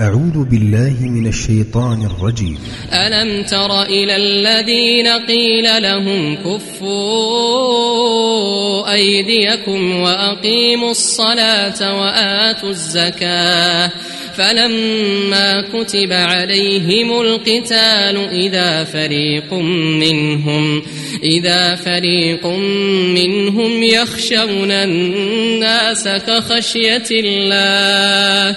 أعوذ بالله من الشيطان الرجيم. ألم تر إلى الذين قيل لهم كفوا أيديكم وأقيموا الصلاة وآتوا الزكاة فلما كتب عليهم القتال إذا فريق منهم إذا فريق منهم يخشون الناس كخشية الله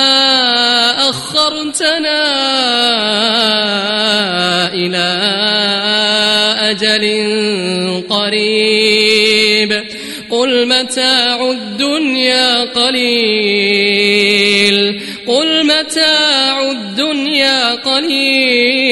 أخرتنا إلى أجل قريب قل متاع الدنيا قليل قل متاع الدنيا قليل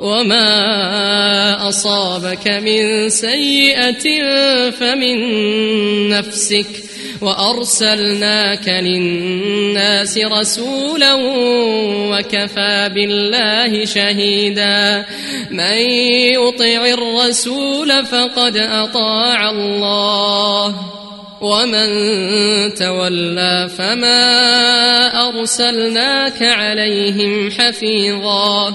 وما أصابك من سيئة فمن نفسك وأرسلناك للناس رسولا وكفى بالله شهيدا من يطع الرسول فقد أطاع الله ومن تولى فما أرسلناك عليهم حفيظا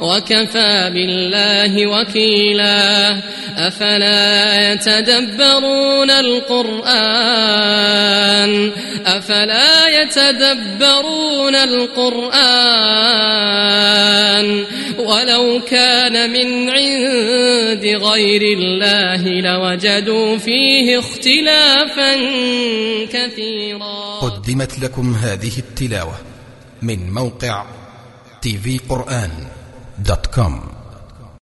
وكفى بالله وكيلا أفلا يتدبرون القرآن أفلا يتدبرون القرآن ولو كان من عند غير الله لوجدوا فيه اختلافا كثيرا قدمت لكم هذه التلاوة من موقع tvقرآن dot com.